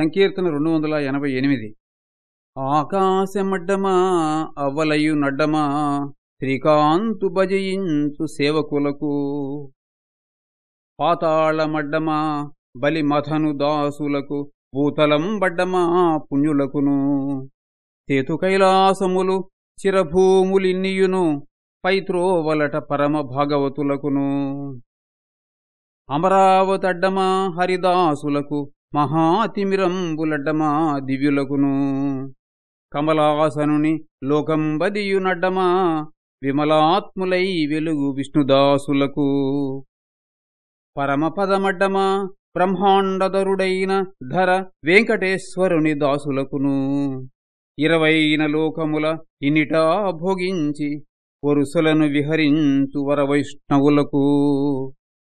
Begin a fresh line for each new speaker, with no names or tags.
సంకీర్తన రెండు వందల ఎనభై ఎనిమిది. ఆకాశమడ్డమా అవ్వలయు నడ్డమా శ్రీకాంతు భజయించు సేవకులకు. పాతాళమడ్డమా బలిమథను దాసులకు భూతలం బడ్డమా పుణ్యులకును. సేతు కైలాసములు చిరభూములిన్నియును పైత్రోవలట పరమ భాగవతులకును అమరావతడ్డమా హరిదాసులకు మహాతిమిరంబులడ్డమా దివ్యులకును కమలాసనుని లోకంబదియునడ్డమా విమలాత్ములై వెలుగు విష్ణుదాసులకు. పరమపదమడ్డమా బ్రహ్మాండధరుడైన ధర వెంకటేశ్వరుని దాసులకును. ఇరవైన లోకముల ఇనిటా భోగించి వరుసలను విహరించు వరవైష్ణవులకు.